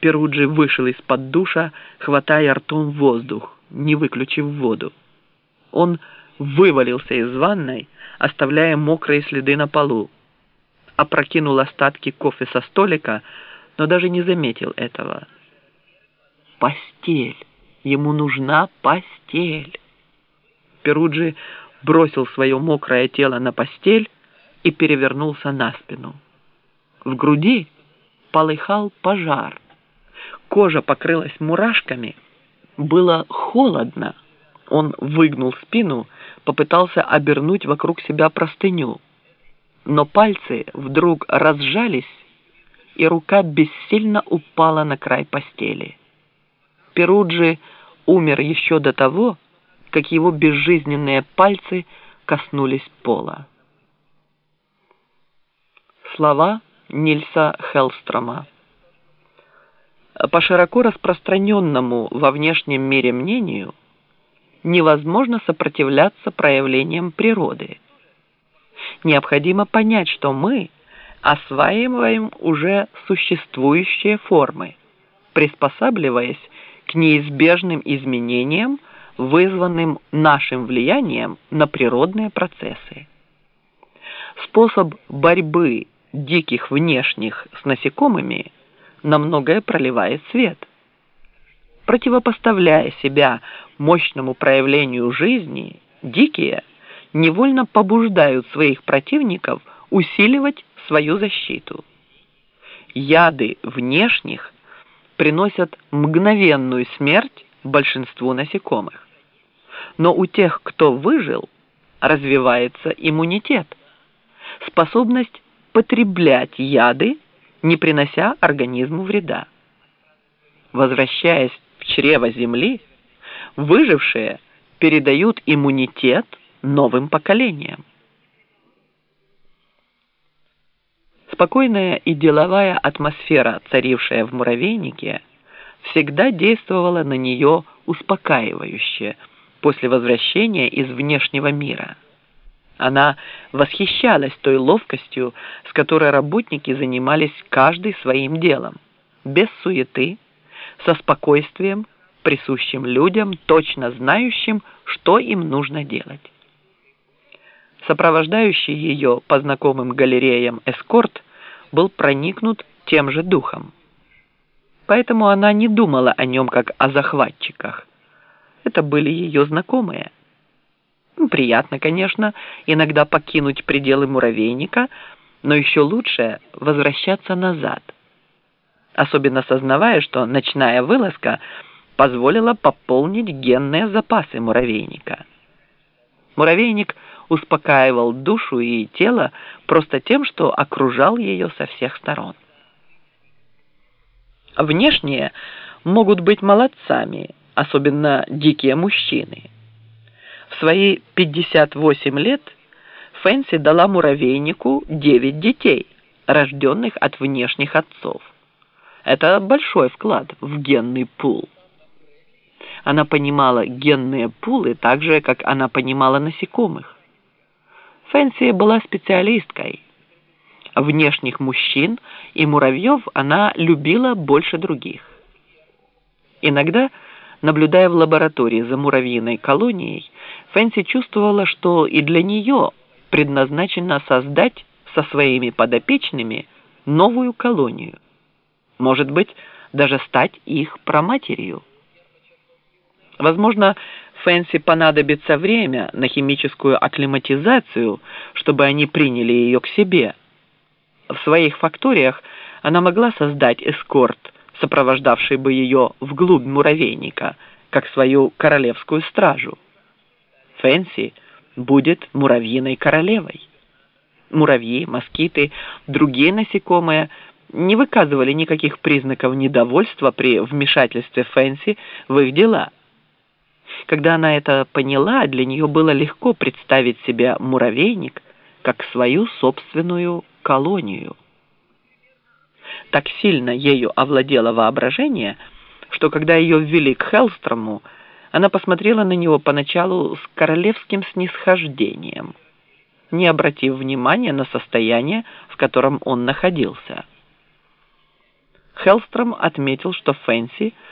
Перуджи вышел из-под душа, хватая ртом воздух, не выключив воду. Он вывалился из ванной, оставляя мокрые следы на полу. Опрокинул остатки кофе со столика, но даже не заметил этого. Постель. Ему нужна постель. Перуджи бросил свое мокрое тело на постель и перевернулся на спину. В груди полыхал пожар. Кожа покрылась мурашками. Было холодно. Он выгнул спину, попытался обернуть вокруг себя простыню. Но пальцы вдруг разжались, и рука бессильно упала на край постели. Перуджи умер еще до того, как его безжизненные пальцы коснулись пола. Слова Нильса Хелстрома По широко распространенному во внешнем мире мнению невозможно сопротивляться проявлениям природы. Необходимо понять, что мы осваиваем уже существующие формы, приспосабливаясь к неизбежным изменениям, вызванным нашим влиянием на природные процессы. Способ борьбы диких внешних с насекомыми на многое проливает свет. Противопоставляя себя мощному проявлению жизни, дикие невольно побуждают своих противников усиливать свою защиту. Яды внешних приносят мгновенную смерть большинству насекомых. Но у тех, кто выжил, развивается иммунитет, способность потреблять яды, не принося организму вреда. Возвращаясь в чрево Земли, выжившие передают иммунитет новым поколениям. Спокойная и деловая атмосфера, царившая в муравейнике, всегда действовала на нее успокаивающе после возвращения из внешнего мира. Она восхищалась той ловкостью, с которой работники занимались каждый своим делом, без суеты, со спокойствием, присущим людям, точно знающим, что им нужно делать. Сопровождающий ее по знакомым галереям эскорт был проникнут тем же духом. Поэтому она не думала о нем как о захватчиках. Это были ее знакомые. Приятно, конечно, иногда покинуть пределы муравейника, но еще лучше возвращаться назад. Особенно сознавая, что ночная вылазка позволила пополнить генные запасы муравейника. Муравейник успокаивал душу и тело просто тем, что окружал ее со всех сторон. Внешние могут быть молодцами, особенно дикие мужчины. В свои 58 лет Фэнси дала муравейнику 9 детей, рожденных от внешних отцов. Это большой вклад в генный пул. Она понимала генные пулы так же, как она понимала насекомых. Фэнси была специалисткой. Внешних мужчин и муравьев она любила больше других. Иногда, наблюдая в лаборатории за муравьиной колонией, Фэнси чувствовала, что и для нее предназначено создать со своими подопечными новую колонию. Может быть, даже стать их проматерью. Возможно, Фэнси понадобится время на химическую акклиматизацию, чтобы они приняли ее к себе. В своих факториях она могла создать эскорт, сопровождавший бы ее вглубь муравейника, как свою королевскую стражу. Фэнси будет муравьиной королевой. Муравьи, москиты, другие насекомые не выказывали никаких признаков недовольства при вмешательстве Фэнси в их дела – когда она это поняла, для нее было легко представить себе муравейник как свою собственную колонию. Так сильно ею овладело воображение, что когда ее ввели к Хелстрому, она посмотрела на него поначалу с королевским снисхождением, не обратив внимания на состояние, в котором он находился. Хеллстром отметил, что Фэнси